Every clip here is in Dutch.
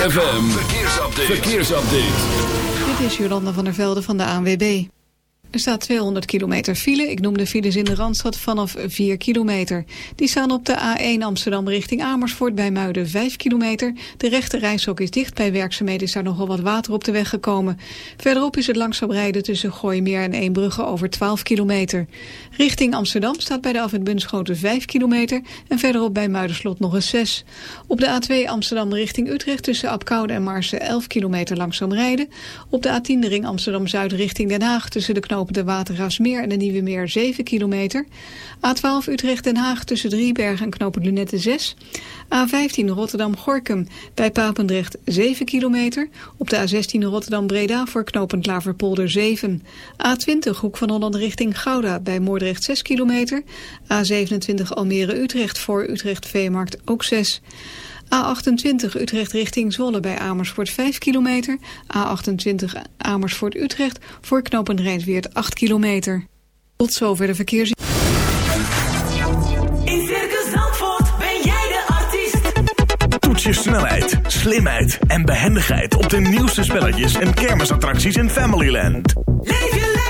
ZFM, verkeersupdate. verkeersupdate. Dit is Jolanda van der Velde van de ANWB. Er staat 200 kilometer file. Ik noem de files in de Randstad vanaf 4 kilometer. Die staan op de A1 Amsterdam richting Amersfoort bij Muiden 5 kilometer. De rechte reishok is dicht. Bij werkzaamheden is daar nogal wat water op de weg gekomen. Verderop is het langzaam rijden tussen Gooimeer en Eembrugge over 12 kilometer. Richting Amsterdam staat bij de afwit Bunschoten 5 kilometer. En verderop bij Muiderslot nog eens 6. Op de A2 Amsterdam richting Utrecht tussen Apkoude en Marsen 11 kilometer langzaam rijden. Op de A10 de ring Amsterdam-Zuid richting Den Haag tussen de knoop de Watergraafsmeer en de Nieuwe Meer 7 kilometer. A12 Utrecht-Den Haag tussen Driebergen en knooppunt Lunette 6. A15 Rotterdam-Gorkum bij Papendrecht 7 kilometer. Op de A16 Rotterdam-Breda voor knooppunt Laverpolder 7. A20 Hoek van Holland richting Gouda bij Moordrecht 6 kilometer. A27 Almere-Utrecht voor Utrecht-Veemarkt ook 6 A28 Utrecht richting Zwolle bij Amersfoort 5 kilometer. A28 Amersfoort Utrecht voor knooppunt Rijnsweert 8 kilometer. Tot zover de verkeers... In Circus Zandvoort ben jij de artiest. Toets je snelheid, slimheid en behendigheid op de nieuwste spelletjes en kermisattracties in Familyland. Leef je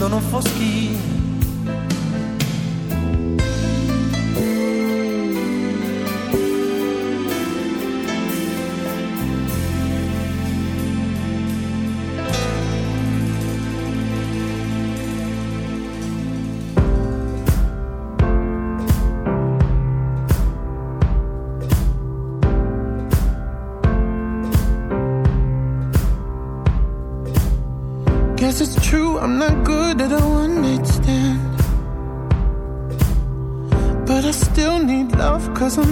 Não no foschio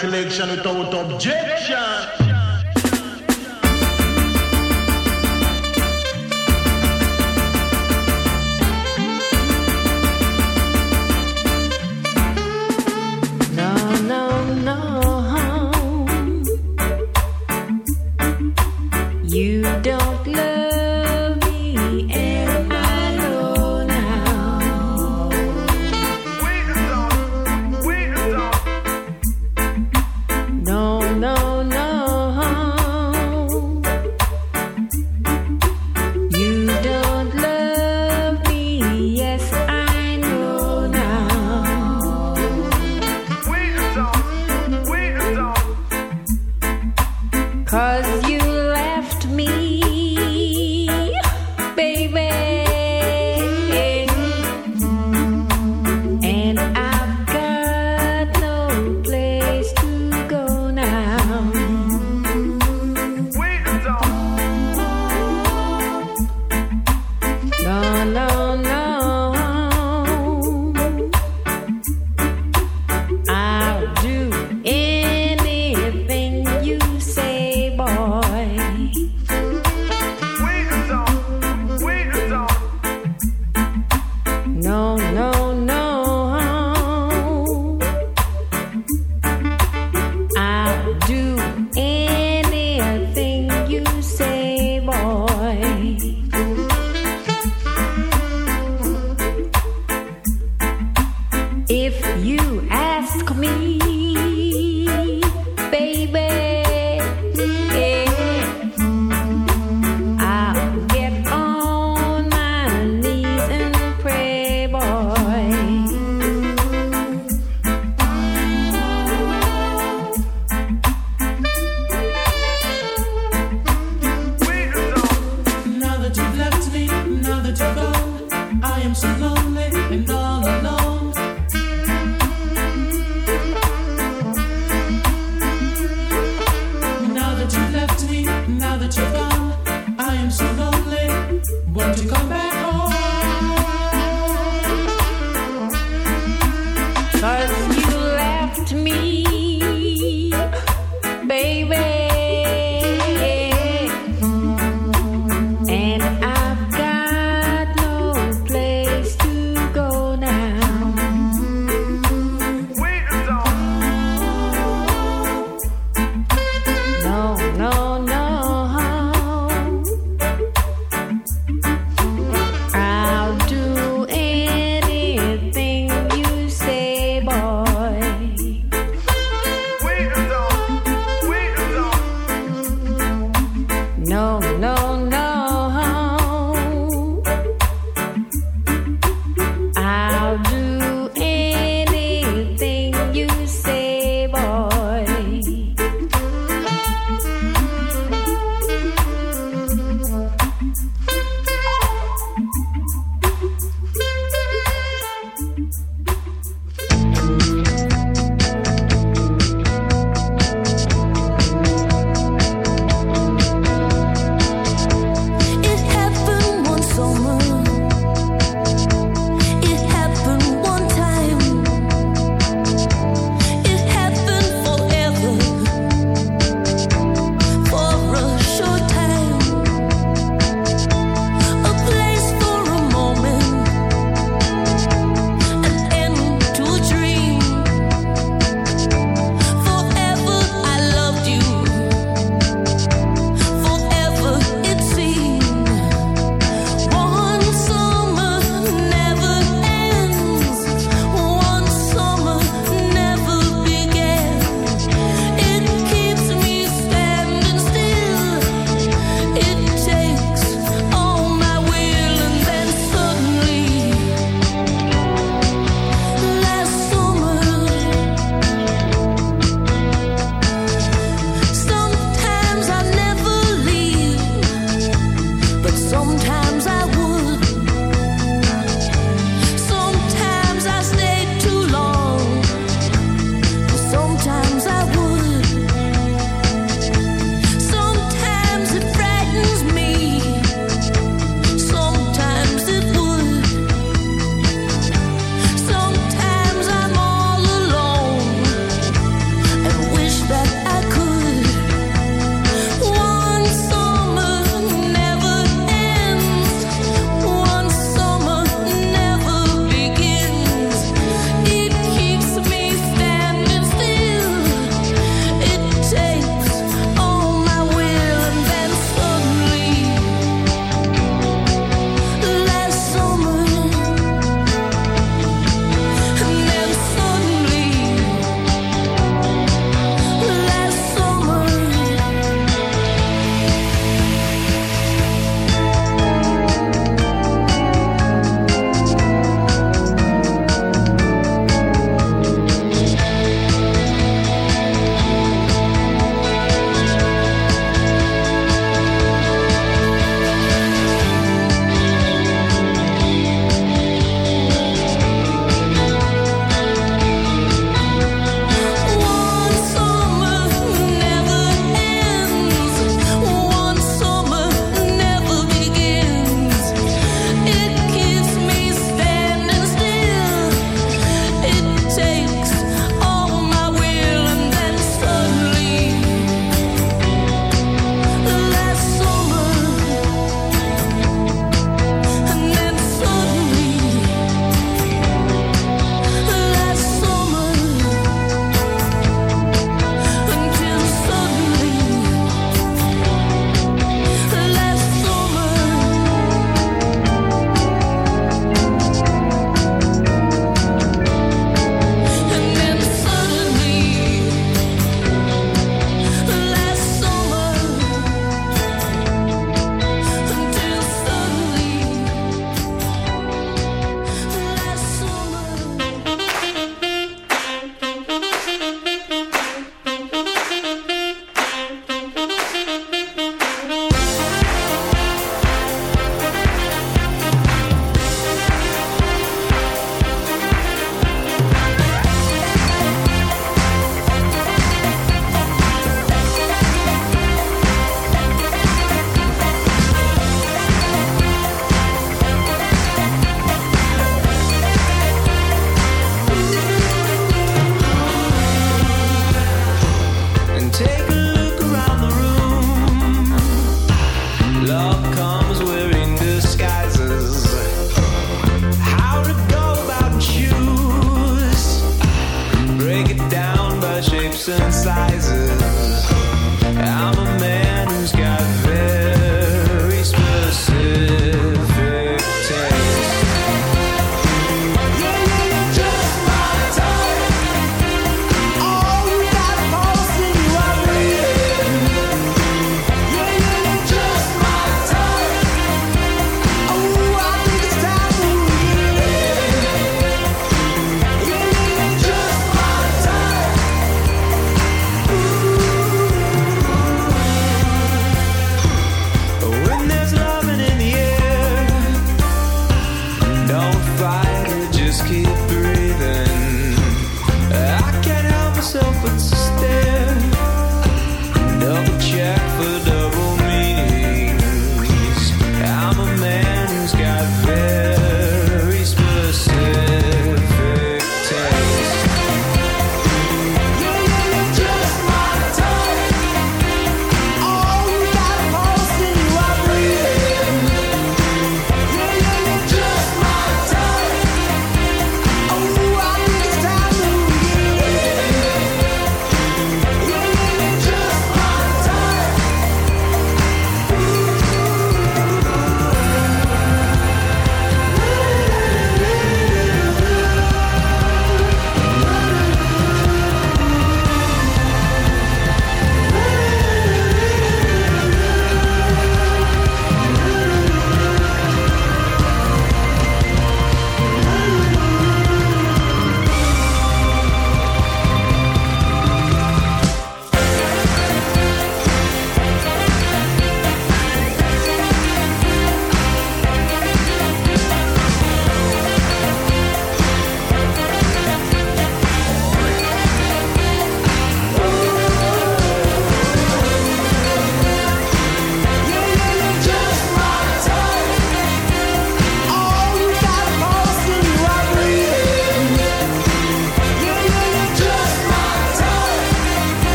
selection without objection. If you ask me,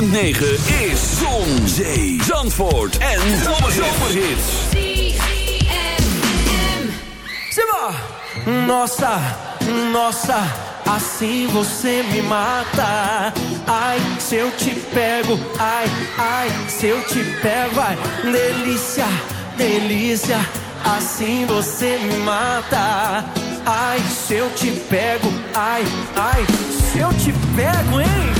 106.9 is Zon, Zee, Zandvoort en Zomerhits. Nossa, nossa, assim você me mata. Ai, se eu te pego, ai, ai, se eu te pego, ai, delícia, delícia, assim você me mata. Ai, se eu te pego, ai, ai, se eu te pego, hein?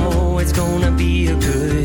it's gonna be a good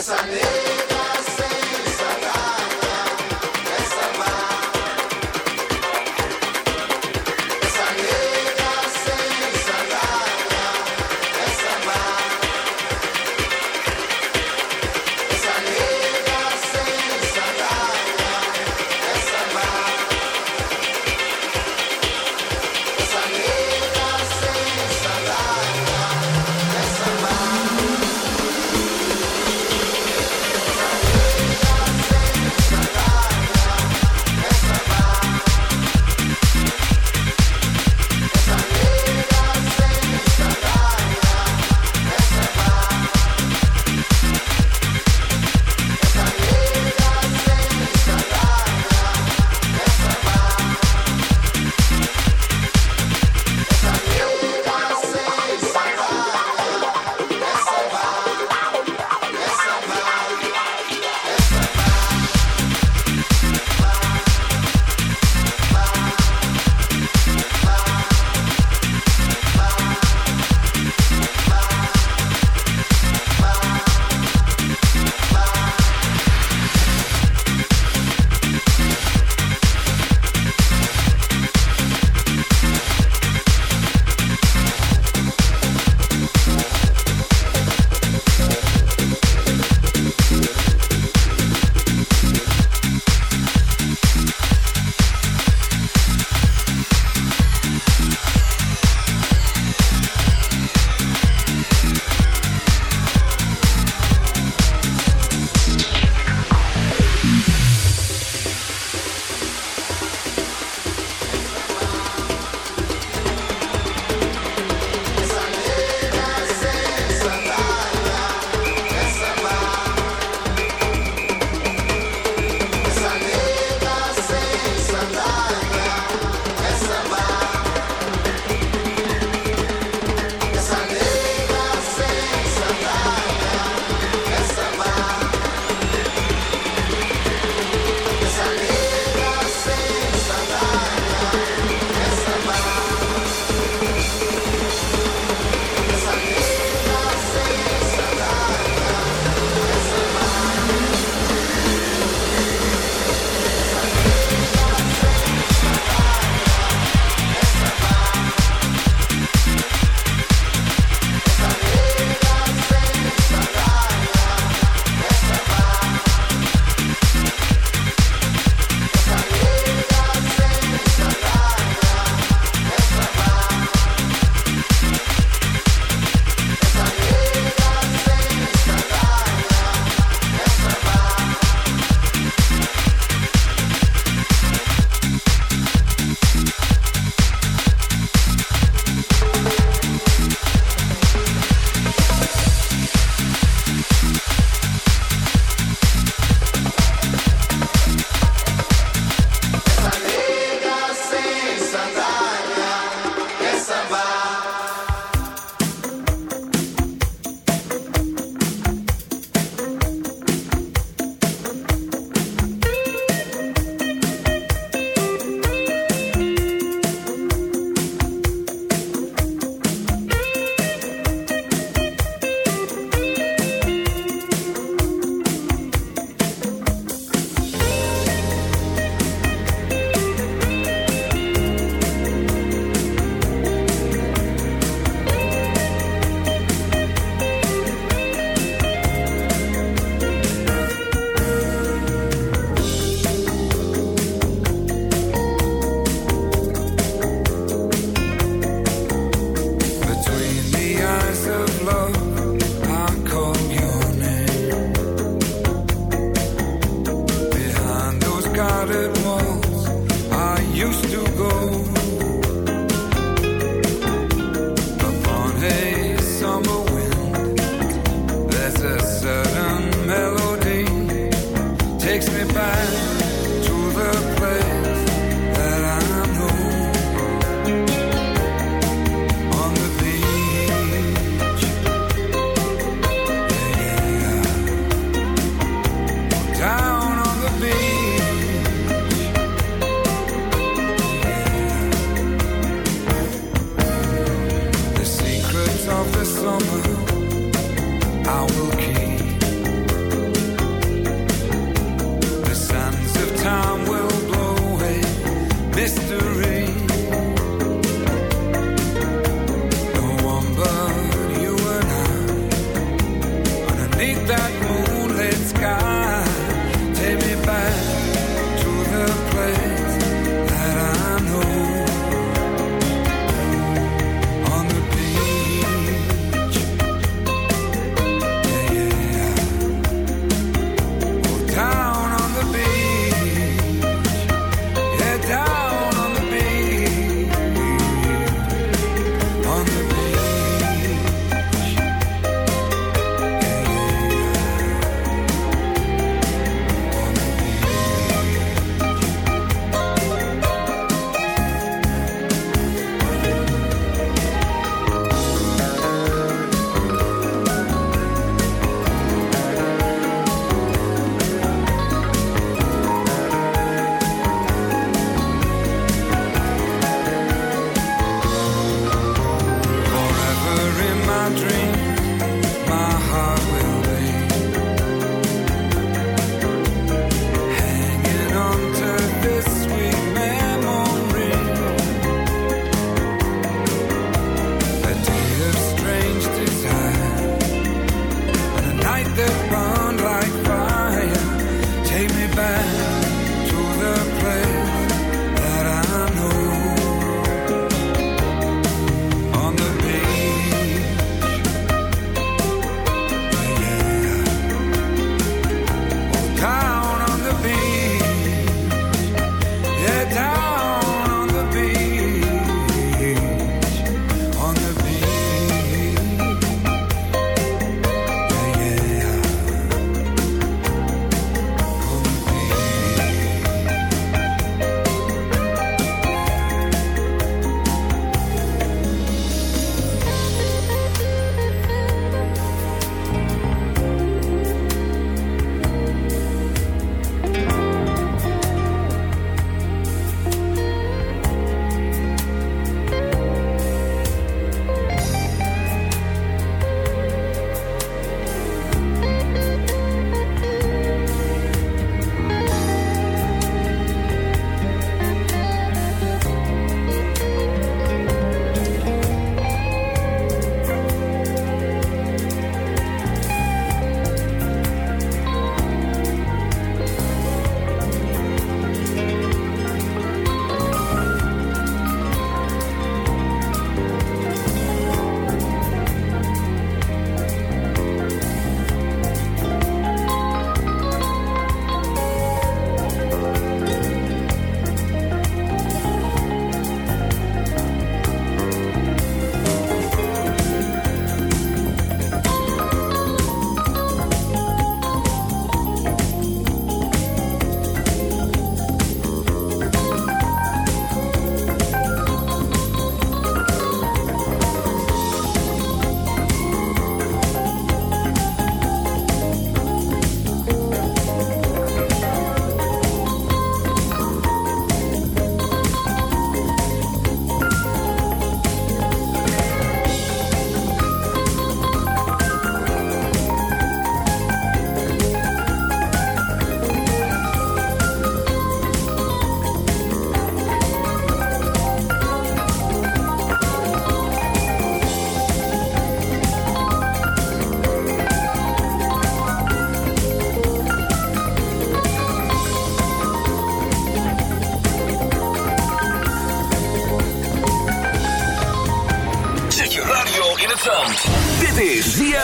Bésame.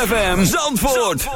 ZFM Zandvoort.